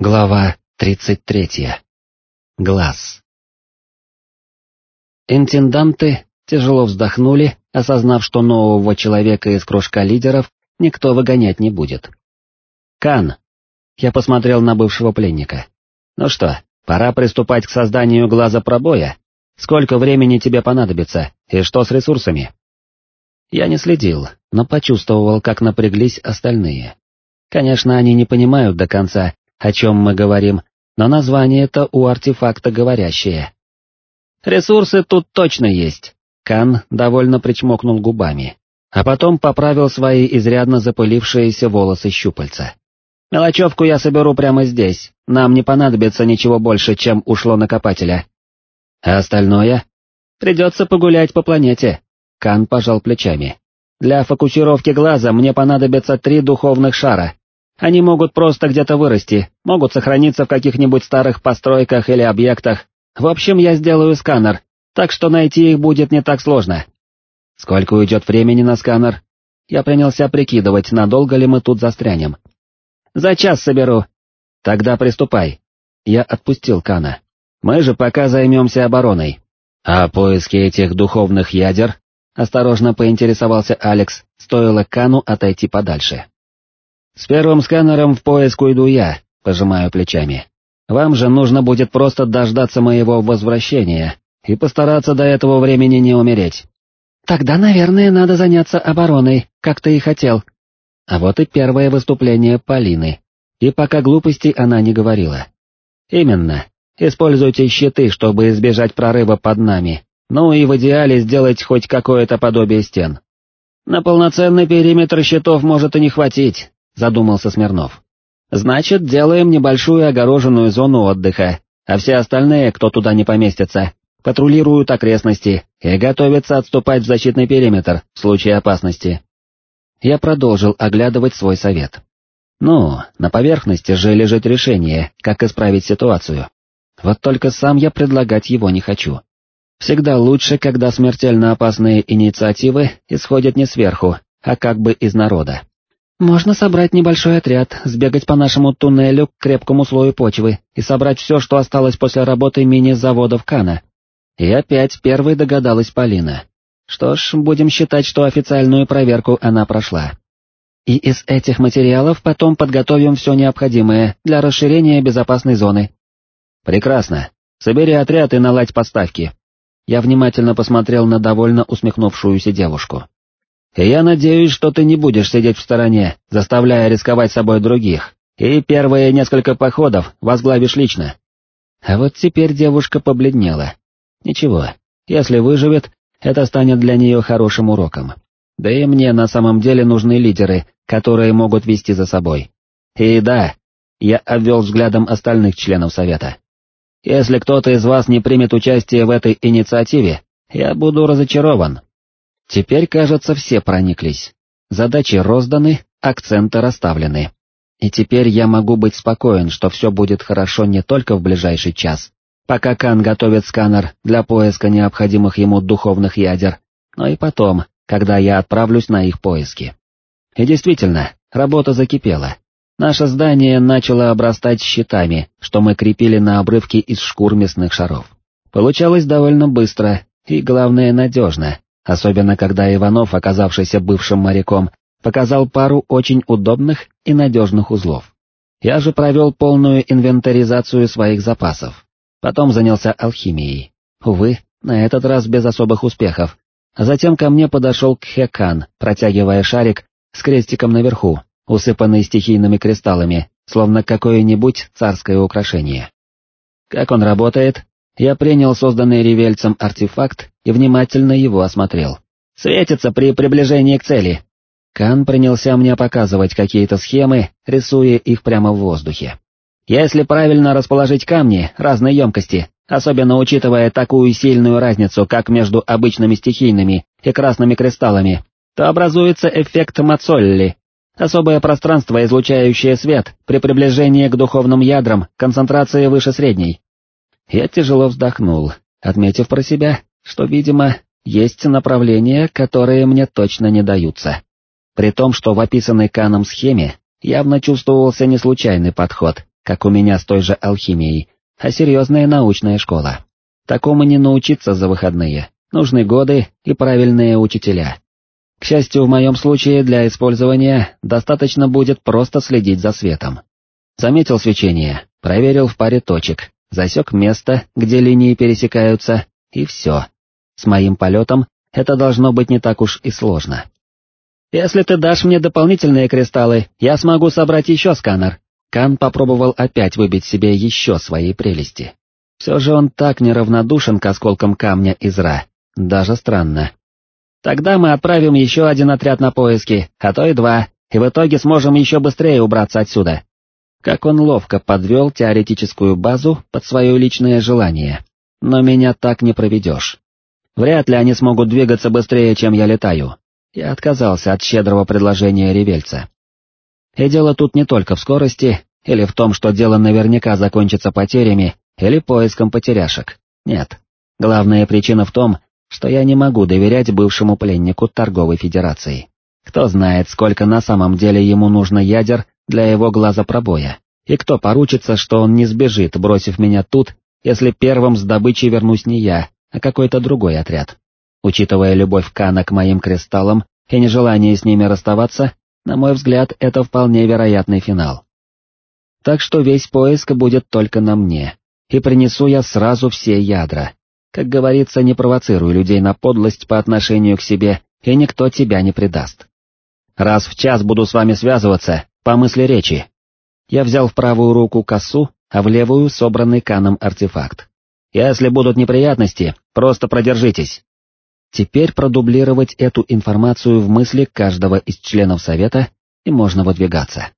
Глава 33. Глаз. Интенданты тяжело вздохнули, осознав, что нового человека из кружка лидеров никто выгонять не будет. «Кан!» Я посмотрел на бывшего пленника. «Ну что, пора приступать к созданию глаза пробоя? Сколько времени тебе понадобится, и что с ресурсами?» Я не следил, но почувствовал, как напряглись остальные. Конечно, они не понимают до конца, о чем мы говорим, но название-то у артефакта говорящее. Ресурсы тут точно есть. Кан довольно причмокнул губами, а потом поправил свои изрядно запылившиеся волосы щупальца. Мелочевку я соберу прямо здесь, нам не понадобится ничего больше, чем ушло накопателя. А остальное? Придется погулять по планете. Кан пожал плечами. Для фокусировки глаза мне понадобятся три духовных шара, они могут просто где-то вырасти, могут сохраниться в каких-нибудь старых постройках или объектах. В общем, я сделаю сканер, так что найти их будет не так сложно. Сколько уйдет времени на сканер? Я принялся прикидывать, надолго ли мы тут застрянем. За час соберу. Тогда приступай. Я отпустил Кана. Мы же пока займемся обороной. А поиски этих духовных ядер? Осторожно поинтересовался Алекс, стоило Кану отойти подальше. «С первым сканером в поиск уйду я», — пожимаю плечами. «Вам же нужно будет просто дождаться моего возвращения и постараться до этого времени не умереть». «Тогда, наверное, надо заняться обороной, как ты и хотел». А вот и первое выступление Полины. И пока глупостей она не говорила. «Именно. Используйте щиты, чтобы избежать прорыва под нами, ну и в идеале сделать хоть какое-то подобие стен. На полноценный периметр щитов может и не хватить, задумался Смирнов. Значит, делаем небольшую огороженную зону отдыха, а все остальные, кто туда не поместится, патрулируют окрестности и готовятся отступать в защитный периметр в случае опасности. Я продолжил оглядывать свой совет. Ну, на поверхности же лежит решение, как исправить ситуацию. Вот только сам я предлагать его не хочу. Всегда лучше, когда смертельно опасные инициативы исходят не сверху, а как бы из народа. Можно собрать небольшой отряд, сбегать по нашему туннелю к крепкому слою почвы и собрать все, что осталось после работы мини-заводов Кана. И опять первой догадалась Полина. Что ж, будем считать, что официальную проверку она прошла. И из этих материалов потом подготовим все необходимое для расширения безопасной зоны. Прекрасно. Собери отряд и наладь поставки. Я внимательно посмотрел на довольно усмехнувшуюся девушку. Я надеюсь, что ты не будешь сидеть в стороне, заставляя рисковать собой других, и первые несколько походов возглавишь лично. А вот теперь девушка побледнела. Ничего, если выживет, это станет для нее хорошим уроком. Да и мне на самом деле нужны лидеры, которые могут вести за собой. И да, я обвел взглядом остальных членов Совета. Если кто-то из вас не примет участие в этой инициативе, я буду разочарован, Теперь, кажется, все прониклись. Задачи розданы, акценты расставлены. И теперь я могу быть спокоен, что все будет хорошо не только в ближайший час, пока Кан готовит сканер для поиска необходимых ему духовных ядер, но и потом, когда я отправлюсь на их поиски. И действительно, работа закипела. Наше здание начало обрастать щитами, что мы крепили на обрывки из шкур мясных шаров. Получалось довольно быстро и, главное, надежно, особенно когда Иванов, оказавшийся бывшим моряком, показал пару очень удобных и надежных узлов. Я же провел полную инвентаризацию своих запасов. Потом занялся алхимией. Увы, на этот раз без особых успехов. А затем ко мне подошел Кхекан, протягивая шарик с крестиком наверху, усыпанный стихийными кристаллами, словно какое-нибудь царское украшение. Как он работает, я принял созданный ревельцем артефакт и внимательно его осмотрел. «Светится при приближении к цели». Кан принялся мне показывать какие-то схемы, рисуя их прямо в воздухе. «Если правильно расположить камни разной емкости, особенно учитывая такую сильную разницу, как между обычными стихийными и красными кристаллами, то образуется эффект Мацолли, особое пространство, излучающее свет при приближении к духовным ядрам концентрации выше средней. Я тяжело вздохнул, отметив про себя, что, видимо, есть направления, которые мне точно не даются. При том, что в описанной Каном схеме явно чувствовался не случайный подход, как у меня с той же алхимией, а серьезная научная школа. Такому не научиться за выходные, нужны годы и правильные учителя. К счастью, в моем случае для использования достаточно будет просто следить за светом. Заметил свечение, проверил в паре точек, засек место, где линии пересекаются, и все. С моим полетом это должно быть не так уж и сложно. «Если ты дашь мне дополнительные кристаллы, я смогу собрать еще сканер». Кан попробовал опять выбить себе еще свои прелести. Все же он так неравнодушен к осколкам камня из Ра, даже странно. Тогда мы отправим еще один отряд на поиски, а то и два, и в итоге сможем еще быстрее убраться отсюда. Как он ловко подвел теоретическую базу под свое личное желание. Но меня так не проведешь. Вряд ли они смогут двигаться быстрее, чем я летаю. Я отказался от щедрого предложения ревельца. И дело тут не только в скорости, или в том, что дело наверняка закончится потерями, или поиском потеряшек. Нет. Главная причина в том, что я не могу доверять бывшему пленнику торговой федерации. Кто знает, сколько на самом деле ему нужно ядер для его глаза пробоя, и кто поручится, что он не сбежит, бросив меня тут, если первым с добычей вернусь не я, а какой-то другой отряд. Учитывая любовь Кана к моим кристаллам и нежелание с ними расставаться, на мой взгляд, это вполне вероятный финал. Так что весь поиск будет только на мне, и принесу я сразу все ядра. Как говорится, не провоцируй людей на подлость по отношению к себе, и никто тебя не предаст. Раз в час буду с вами связываться, по мысли речи. Я взял в правую руку косу, а в левую собранный каном артефакт. Если будут неприятности, просто продержитесь. Теперь продублировать эту информацию в мысли каждого из членов совета, и можно выдвигаться.